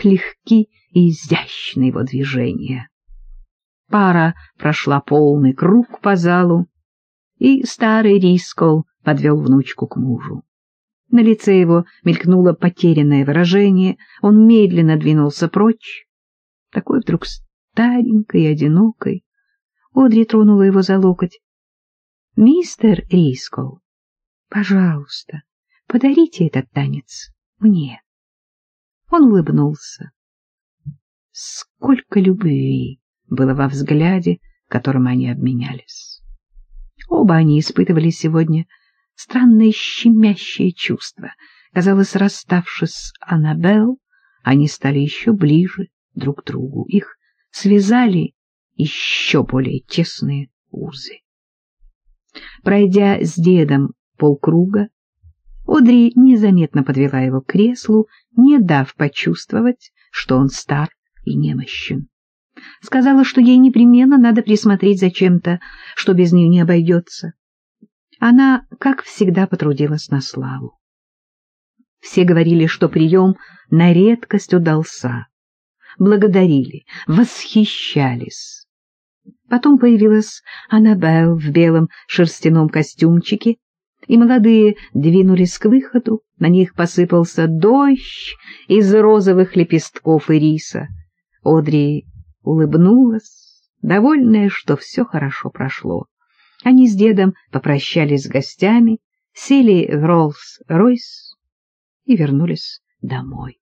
как легки и изящны его движения. Пара прошла полный круг по залу, и старый Рискол подвел внучку к мужу. На лице его мелькнуло потерянное выражение, он медленно двинулся прочь, такой вдруг старенькой и одинокой. Одри тронула его за локоть. — Мистер Рискол, пожалуйста, подарите этот танец мне. Он улыбнулся. Сколько любви было во взгляде, которым они обменялись. Оба они испытывали сегодня странное щемящее чувство. Казалось, расставшись с Аннабелл, они стали еще ближе друг к другу. Их связали еще более тесные узы. Пройдя с дедом полкруга, Одри незаметно подвела его к креслу, не дав почувствовать, что он стар и немощен. Сказала, что ей непременно надо присмотреть за чем-то, что без нее не обойдется. Она, как всегда, потрудилась на славу. Все говорили, что прием на редкость удался, благодарили, восхищались. Потом появилась Аннабелл в белом шерстяном костюмчике, и молодые двинулись к выходу, на них посыпался дождь из розовых лепестков и риса. Одри улыбнулась, довольная, что все хорошо прошло. Они с дедом попрощались с гостями, сели в Роллс-Ройс и вернулись домой.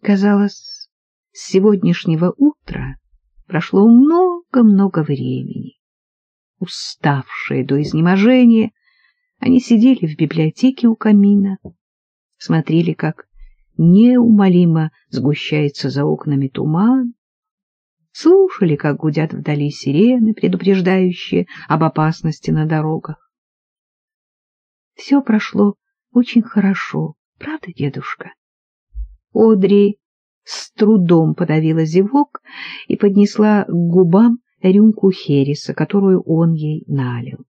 Казалось, с сегодняшнего утра прошло много-много времени. Уставшие до изнеможения, они сидели в библиотеке у камина, смотрели, как неумолимо сгущается за окнами туман, слушали, как гудят вдали сирены, предупреждающие об опасности на дорогах. Все прошло очень хорошо, правда, дедушка? Одри с трудом подавила зевок и поднесла к губам рюмку хереса, которую он ей налил.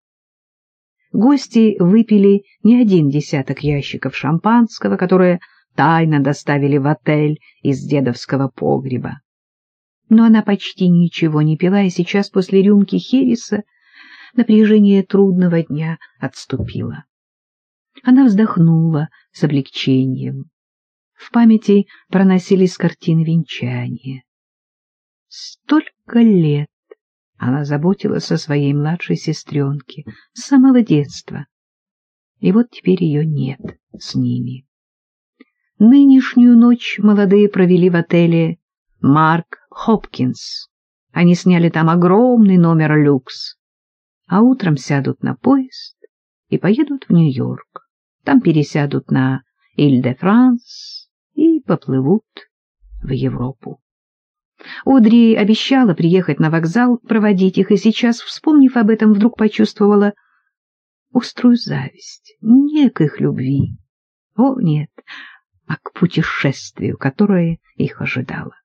Гости выпили не один десяток ящиков шампанского, которое тайно доставили в отель из дедовского погреба. Но она почти ничего не пила, и сейчас после рюмки Хереса напряжение трудного дня отступило. Она вздохнула с облегчением. В памяти проносились картины венчания. Столько лет она заботилась о своей младшей сестренке с самого детства. И вот теперь ее нет с ними. Нынешнюю ночь молодые провели в отеле «Марк Хопкинс». Они сняли там огромный номер люкс, а утром сядут на поезд и поедут в Нью-Йорк. Там пересядут на Иль-де-Франс и поплывут в Европу. Одри обещала приехать на вокзал, проводить их, и сейчас, вспомнив об этом, вдруг почувствовала острую зависть не к их любви, о нет, а к путешествию, которое их ожидало.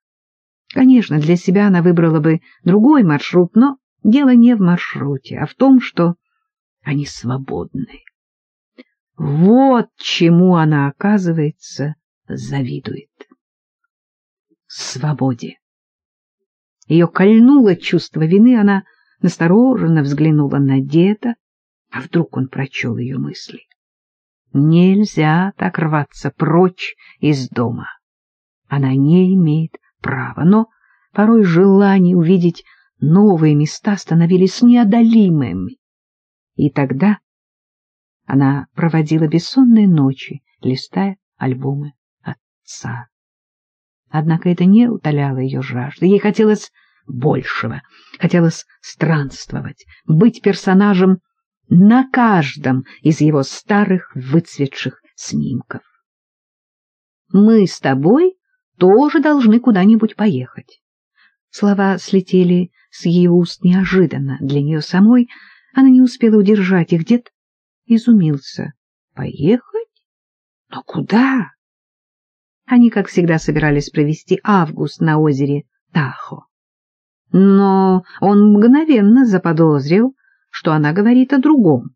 Конечно, для себя она выбрала бы другой маршрут, но дело не в маршруте, а в том, что они свободны. Вот чему она, оказывается, завидует. Свободе. Ее кольнуло чувство вины, она настороженно взглянула на деда, а вдруг он прочел ее мысли. Нельзя так рваться прочь из дома. Она не имеет права, но порой желание увидеть новые места становились неодолимыми. И тогда она проводила бессонные ночи, листая альбомы отца. Однако это не утоляло ее жажды. Ей хотелось большего, хотелось странствовать, быть персонажем на каждом из его старых выцветших снимков. «Мы с тобой тоже должны куда-нибудь поехать». Слова слетели с ее уст неожиданно для нее самой. Она не успела удержать их. Дед изумился. «Поехать? Но куда?» Они, как всегда, собирались провести август на озере Тахо. Но он мгновенно заподозрил, что она говорит о другом.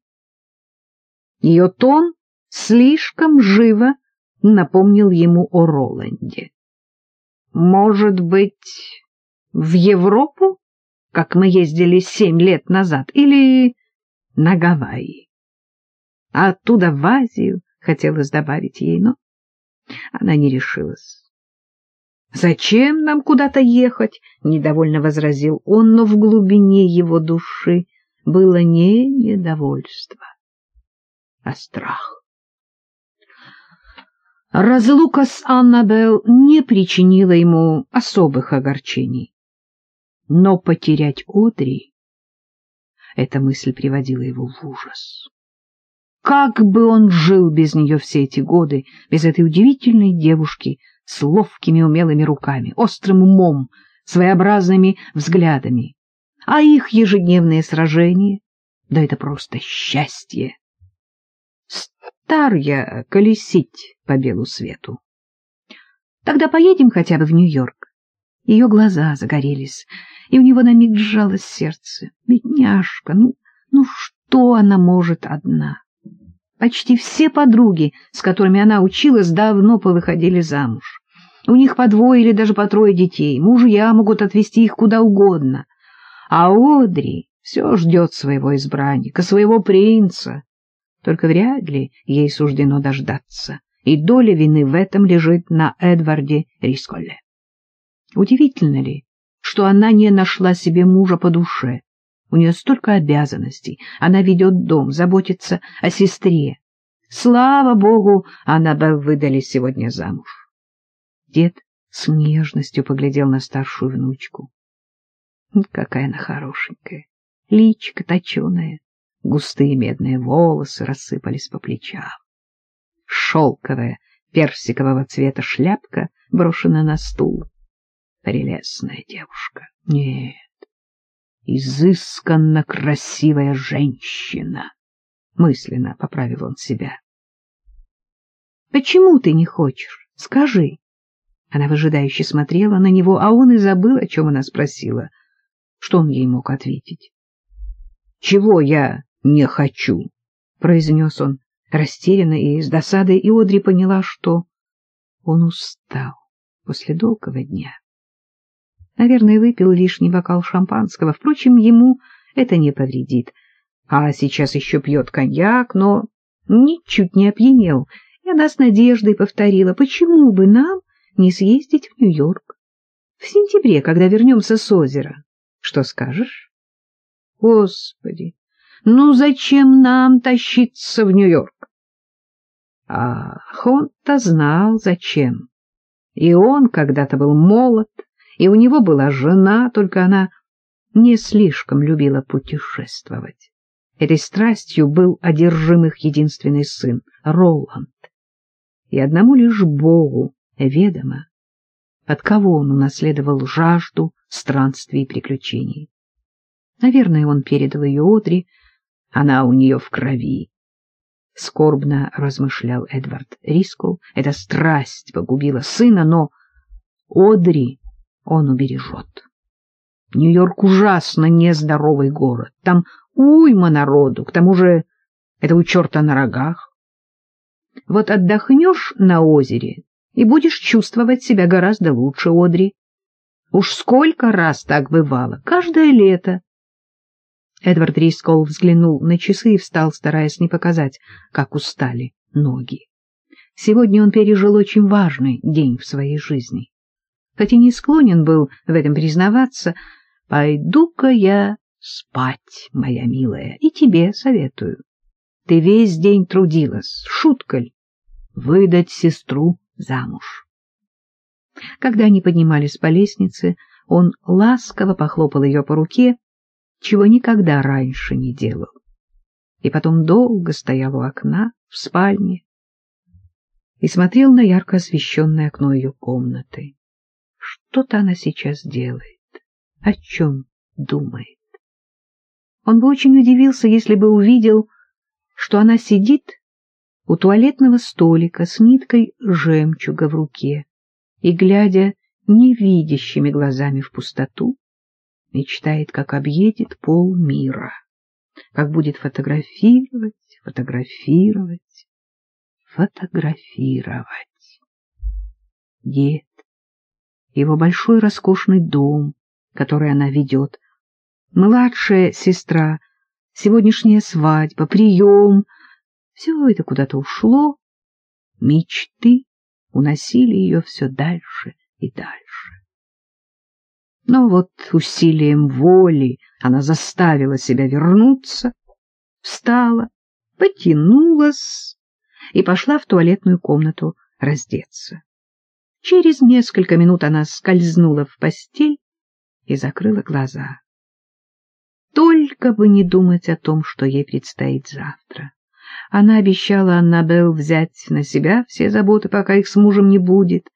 Ее тон слишком живо напомнил ему о Роланде. Может быть, в Европу, как мы ездили семь лет назад, или на Гавайи? А оттуда в Азию хотелось добавить ей, но она не решилась. «Зачем нам куда-то ехать?» — недовольно возразил он, но в глубине его души было не недовольство, а страх. Разлука с Аннабел не причинила ему особых огорчений. Но потерять Одри — эта мысль приводила его в ужас. Как бы он жил без нее все эти годы, без этой удивительной девушки с ловкими умелыми руками, острым умом, своеобразными взглядами. А их ежедневные сражения — да это просто счастье. Стар я колесить по белу свету. Тогда поедем хотя бы в Нью-Йорк. Ее глаза загорелись, и у него на миг сжалось сердце. Бедняжка, ну, ну что она может одна? Почти все подруги, с которыми она училась, давно повыходили замуж. У них по двое или даже по трое детей, мужья могут отвезти их куда угодно. А Одри все ждет своего избранника, своего принца только вряд ли ей суждено дождаться, и доля вины в этом лежит на Эдварде Рисколле. Удивительно ли, что она не нашла себе мужа по душе? У нее столько обязанностей, она ведет дом, заботится о сестре. Слава богу, бы выдали сегодня замуж. Дед с нежностью поглядел на старшую внучку. Какая она хорошенькая, личико точеное, Густые медные волосы рассыпались по плечам. Шелковая персикового цвета шляпка брошена на стул. Прелестная девушка. Нет, изысканно красивая женщина. Мысленно поправил он себя. «Почему ты не хочешь? Скажи». Она выжидающе смотрела на него, а он и забыл, о чем она спросила. Что он ей мог ответить? «Чего я не хочу, — произнес он растерянно и с досадой, и Одри поняла, что он устал после долгого дня. Наверное, выпил лишний бокал шампанского, впрочем, ему это не повредит. А сейчас еще пьет коньяк, но ничуть не опьянел, и она с надеждой повторила, почему бы нам не съездить в Нью-Йорк в сентябре, когда вернемся с озера. Что скажешь? Господи, ну зачем нам тащиться в Нью-Йорк? Ах, он-то знал, зачем. И он когда-то был молод, и у него была жена, только она не слишком любила путешествовать. Этой страстью был одержим их единственный сын, Роланд. И одному лишь Богу ведомо, от кого он унаследовал жажду странствий и приключений. Наверное, он передал ее Одри, она у нее в крови. Скорбно размышлял Эдвард Рискол. Эта страсть погубила сына, но Одри он убережет. Нью-Йорк ужасно нездоровый город. Там уйма народу, к тому же это у черта на рогах. Вот отдохнешь на озере и будешь чувствовать себя гораздо лучше, Одри. Уж сколько раз так бывало, каждое лето. Эдвард Рискол взглянул на часы и встал, стараясь не показать, как устали ноги. Сегодня он пережил очень важный день в своей жизни. Хотя не склонен был в этом признаваться, «Пойду-ка я спать, моя милая, и тебе советую. Ты весь день трудилась, шутка ли, выдать сестру замуж». Когда они поднимались по лестнице, он ласково похлопал ее по руке, чего никогда раньше не делал. И потом долго стоял у окна в спальне и смотрел на ярко освещенное окно ее комнаты. Что-то она сейчас делает, о чем думает. Он бы очень удивился, если бы увидел, что она сидит у туалетного столика с ниткой жемчуга в руке и, глядя невидящими глазами в пустоту, мечтает, как объедет пол мира, как будет фотографировать, фотографировать, фотографировать. Дед, его большой роскошный дом, который она ведет, младшая сестра, сегодняшняя свадьба, прием — все это куда-то ушло, мечты уносили ее все дальше и дальше. Но вот усилием воли она заставила себя вернуться, встала, потянулась и пошла в туалетную комнату раздеться. Через несколько минут она скользнула в постель и закрыла глаза. Только бы не думать о том, что ей предстоит завтра. Она обещала Аннабел взять на себя все заботы, пока их с мужем не будет,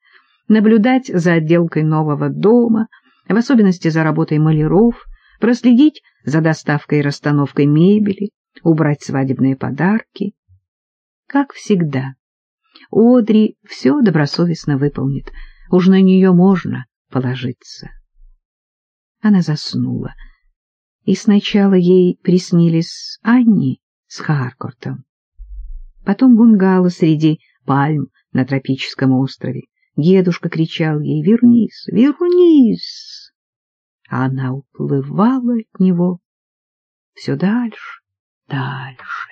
наблюдать за отделкой нового дома, в особенности за работой маляров, проследить за доставкой и расстановкой мебели, убрать свадебные подарки. Как всегда, Одри все добросовестно выполнит, уж на нее можно положиться. Она заснула, и сначала ей приснились Анни с Харкортом, потом бунгало среди пальм на тропическом острове. Дедушка кричал ей «Вернись! Вернись!» А она уплывала от него все дальше, дальше.